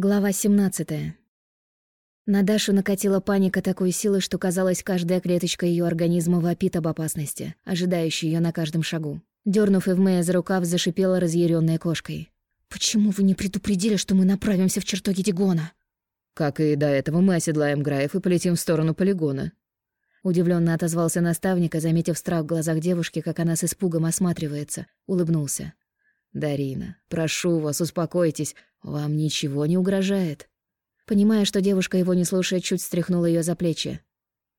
Глава 17. На Дашу накатила паника такой силы, что казалось, каждая клеточка ее организма вопит об опасности, ожидающей ее на каждом шагу. Дернув Эвмея за рукав, зашипела разъяренной кошкой. «Почему вы не предупредили, что мы направимся в чертоги Дигона?» «Как и до этого мы оседлаем Граев и полетим в сторону полигона». Удивленно отозвался наставник, а, заметив страх в глазах девушки, как она с испугом осматривается, улыбнулся. «Дарина, прошу вас, успокойтесь, вам ничего не угрожает». Понимая, что девушка его не слушает, чуть стряхнула ее за плечи.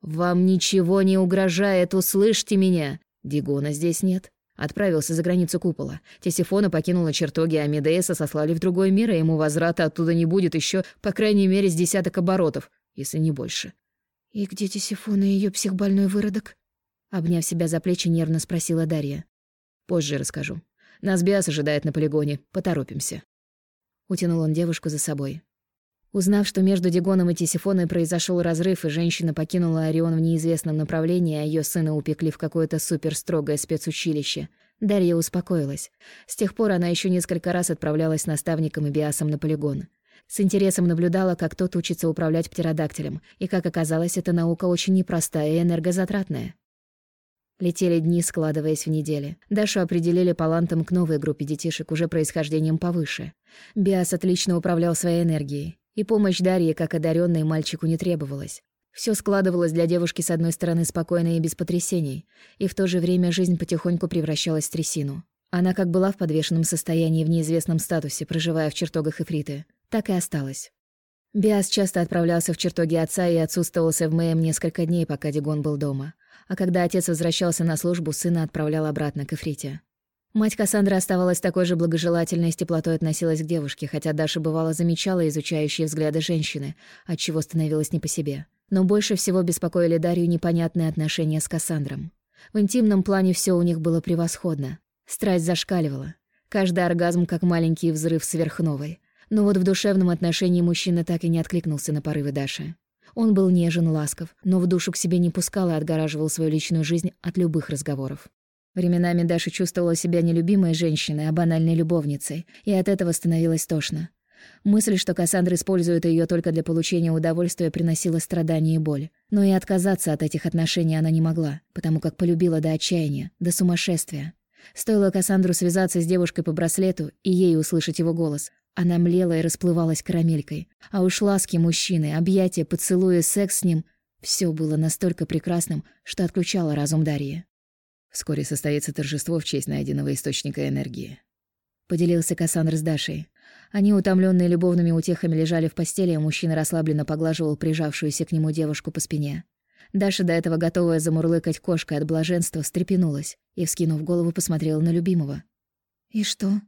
«Вам ничего не угрожает, услышьте меня! Дигона здесь нет. Отправился за границу купола. Тесифона покинула чертоги, а Медеяса сослали в другой мир, и ему возврата оттуда не будет еще, по крайней мере, с десяток оборотов, если не больше». «И где Тесифона и ее психбольной выродок?» Обняв себя за плечи, нервно спросила Дарья. «Позже расскажу. Нас Биас ожидает на полигоне. Поторопимся». Утянул он девушку за собой. Узнав, что между Дигоном и Тисифоной произошел разрыв, и женщина покинула Орион в неизвестном направлении, а ее сына упекли в какое-то суперстрогое спецучилище, Дарья успокоилась. С тех пор она еще несколько раз отправлялась с наставником и Биасом на полигон. С интересом наблюдала, как тот учится управлять птеродактилем, и, как оказалось, эта наука очень непростая и энергозатратная. Летели дни, складываясь в недели. Дашу определили палантом к новой группе детишек, уже происхождением повыше. Биас отлично управлял своей энергией. И помощь Дарьи, как одаренной, мальчику не требовалась. Все складывалось для девушки с одной стороны спокойно и без потрясений, и в то же время жизнь потихоньку превращалась в трясину. Она как была в подвешенном состоянии в неизвестном статусе, проживая в чертогах Эфриты, так и осталась. Биас часто отправлялся в чертоги отца и отсутствовался в Мэем несколько дней, пока Дигон был дома а когда отец возвращался на службу, сына отправлял обратно к Эфрите. Мать Кассандры оставалась такой же благожелательной и с теплотой относилась к девушке, хотя Даша бывало замечала изучающие взгляды женщины, отчего становилось не по себе. Но больше всего беспокоили Дарью непонятные отношения с Кассандром. В интимном плане все у них было превосходно. Страсть зашкаливала. Каждый оргазм как маленький взрыв сверхновой. Но вот в душевном отношении мужчина так и не откликнулся на порывы Даши. Он был нежен, ласков, но в душу к себе не пускал и отгораживал свою личную жизнь от любых разговоров. Временами Даша чувствовала себя не любимой женщиной, а банальной любовницей, и от этого становилось тошно. Мысль, что Кассандра использует ее только для получения удовольствия, приносила страдания и боль. Но и отказаться от этих отношений она не могла, потому как полюбила до отчаяния, до сумасшествия. Стоило Кассандру связаться с девушкой по браслету и ей услышать его голос. Она млела и расплывалась карамелькой. А уж ласки мужчины, объятия, поцелуи, секс с ним — все было настолько прекрасным, что отключало разум Дарьи. «Вскоре состоится торжество в честь найденного источника энергии», — поделился Кассандр с Дашей. Они, утомленные любовными утехами, лежали в постели, а мужчина расслабленно поглаживал прижавшуюся к нему девушку по спине. Даша, до этого готовая замурлыкать кошкой от блаженства, встрепенулась и, вскинув голову, посмотрела на любимого. «И что?»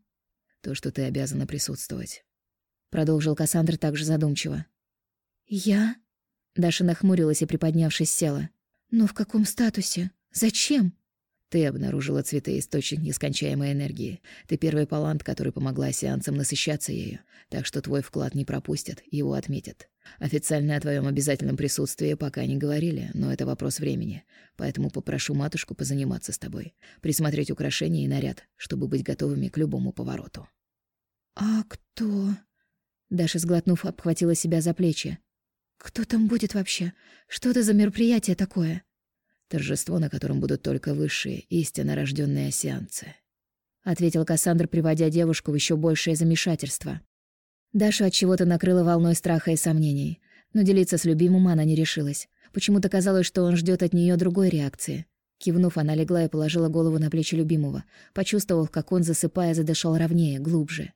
То, что ты обязана присутствовать. Продолжил Кассандр также задумчиво. «Я?» Даша нахмурилась и, приподнявшись, села. «Но в каком статусе? Зачем?» Ты обнаружила цветы источник нескончаемой энергии. Ты первый палант, который помогла сеансам насыщаться ею, так что твой вклад не пропустят, его отметят. Официально о твоем обязательном присутствии пока не говорили, но это вопрос времени. Поэтому попрошу матушку позаниматься с тобой, присмотреть украшения и наряд, чтобы быть готовыми к любому повороту. А кто? Даша, сглотнув, обхватила себя за плечи. Кто там будет вообще? Что это за мероприятие такое? Торжество, на котором будут только высшие, истинно рожденные осеанцы. Ответил Кассандр, приводя девушку в еще большее замешательство. Даша от чего-то накрыла волной страха и сомнений, но делиться с любимым она не решилась. Почему-то казалось, что он ждет от нее другой реакции. Кивнув, она легла и положила голову на плечи любимого, почувствовав, как он, засыпая, задышал ровнее, глубже.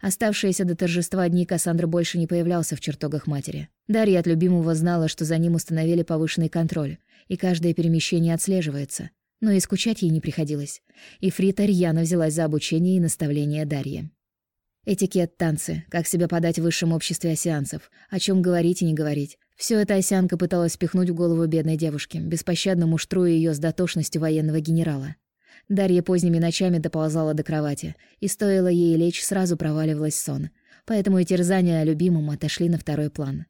Оставшиеся до торжества дни Кассандра больше не появлялся в чертогах матери. Дарья от любимого знала, что за ним установили повышенный контроль, и каждое перемещение отслеживается. Но и скучать ей не приходилось. И Фрита рьяно взялась за обучение и наставление Дарьи. Этикет, танцы, как себя подать в высшем обществе осеанцев, о чем говорить и не говорить. Все это осянка пыталась впихнуть в голову бедной девушки, беспощадно муштруя ее с дотошностью военного генерала. Дарья поздними ночами доползала до кровати, и стоило ей лечь, сразу проваливалась сон. Поэтому и терзания о любимом отошли на второй план.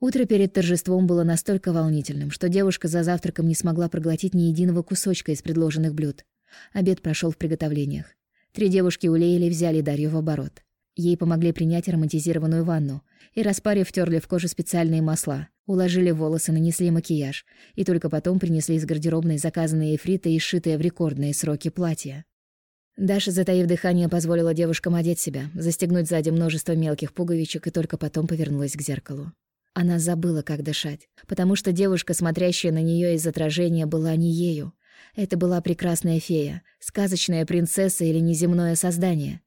Утро перед торжеством было настолько волнительным, что девушка за завтраком не смогла проглотить ни единого кусочка из предложенных блюд. Обед прошел в приготовлениях. Три девушки улеяли взяли Дарью в оборот. Ей помогли принять ароматизированную ванну и, распарив, втерли в кожу специальные масла, уложили волосы, нанесли макияж и только потом принесли из гардеробной заказанные эфриты и сшитые в рекордные сроки платья. Даша, затаив дыхание, позволила девушкам одеть себя, застегнуть сзади множество мелких пуговичек и только потом повернулась к зеркалу. Она забыла, как дышать, потому что девушка, смотрящая на нее из отражения, была не ею. Это была прекрасная фея, сказочная принцесса или неземное создание.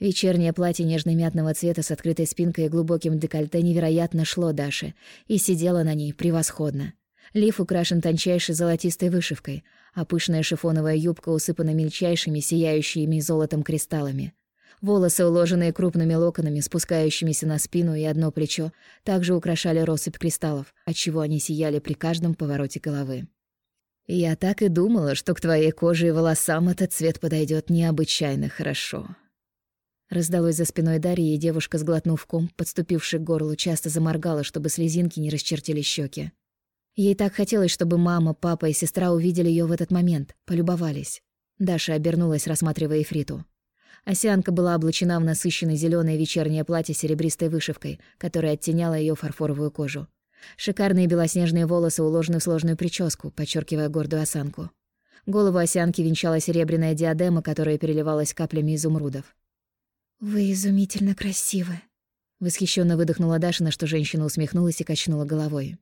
Вечернее платье нежно-мятного цвета с открытой спинкой и глубоким декольте невероятно шло Даше и сидела на ней превосходно. Лиф украшен тончайшей золотистой вышивкой, а пышная шифоновая юбка усыпана мельчайшими, сияющими золотом кристаллами. Волосы, уложенные крупными локонами, спускающимися на спину и одно плечо, также украшали россыпь кристаллов, отчего они сияли при каждом повороте головы. «Я так и думала, что к твоей коже и волосам этот цвет подойдет необычайно хорошо», Раздалось за спиной Дарьи, и девушка, сглотнув ком, подступивший к горлу, часто заморгала, чтобы слезинки не расчертили щеки. Ей так хотелось, чтобы мама, папа и сестра увидели ее в этот момент, полюбовались. Даша обернулась, рассматривая Эфриту. Осянка была облачена в насыщенное зеленое вечернее платье с серебристой вышивкой, которая оттеняла ее фарфоровую кожу. Шикарные белоснежные волосы уложены в сложную прическу, подчеркивая гордую осанку. Голову осянки венчала серебряная диадема, которая переливалась каплями изумрудов. «Вы изумительно красивы», — восхищенно выдохнула Даша, на что женщина усмехнулась и качнула головой.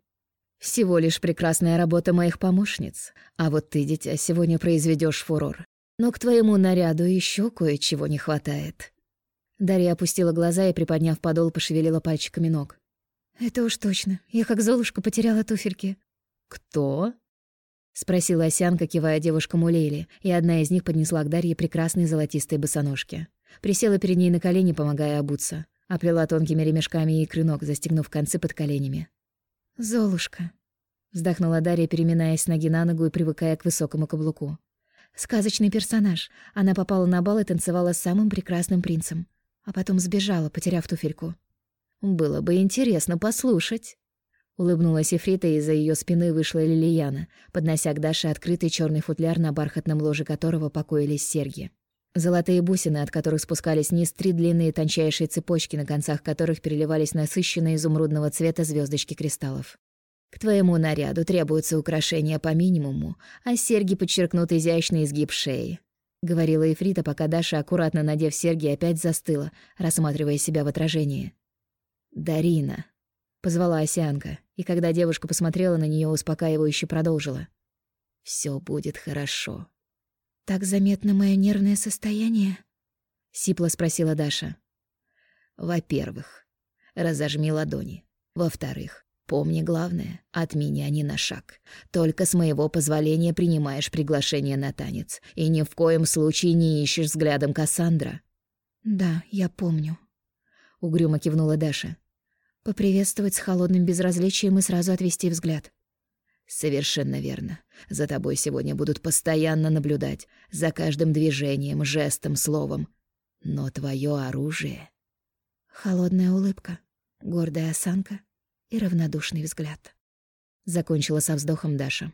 «Всего лишь прекрасная работа моих помощниц. А вот ты, дитя, сегодня произведешь фурор. Но к твоему наряду еще кое-чего не хватает». Дарья опустила глаза и, приподняв подол, пошевелила пальчиками ног. «Это уж точно. Я как Золушка потеряла туфельки». «Кто?» — спросила Осянка, кивая девушкам у Лейли, и одна из них поднесла к Дарье прекрасные золотистые босоножки. Присела перед ней на колени, помогая обуться. Оплела тонкими ремешками и крынок, застегнув концы под коленями. «Золушка», — вздохнула Дарья, переминаясь с ноги на ногу и привыкая к высокому каблуку. «Сказочный персонаж. Она попала на бал и танцевала с самым прекрасным принцем. А потом сбежала, потеряв туфельку». «Было бы интересно послушать». Улыбнулась Ефрита, и из-за ее спины вышла Лилияна, поднося к Даше открытый черный футляр, на бархатном ложе которого покоились серьги. Золотые бусины, от которых спускались вниз три длинные тончайшие цепочки, на концах которых переливались насыщенные изумрудного цвета звездочки кристаллов. К твоему наряду требуются украшения по минимуму, а серьги подчеркнут изящный изгиб шеи. — говорила Эфрита, пока Даша, аккуратно надев серьги, опять застыла, рассматривая себя в отражении. «Дарина», — позвала Осянка, и когда девушка посмотрела на нее, успокаивающе продолжила. «Всё будет хорошо. «Так заметно мое нервное состояние?» — сипло спросила Даша. «Во-первых, разожми ладони. Во-вторых, помни главное, от меня ни на шаг. Только с моего позволения принимаешь приглашение на танец и ни в коем случае не ищешь взглядом Кассандра». «Да, я помню», — угрюмо кивнула Даша. «Поприветствовать с холодным безразличием и сразу отвести взгляд». «Совершенно верно. За тобой сегодня будут постоянно наблюдать, за каждым движением, жестом, словом. Но твое оружие...» Холодная улыбка, гордая осанка и равнодушный взгляд. Закончила со вздохом Даша.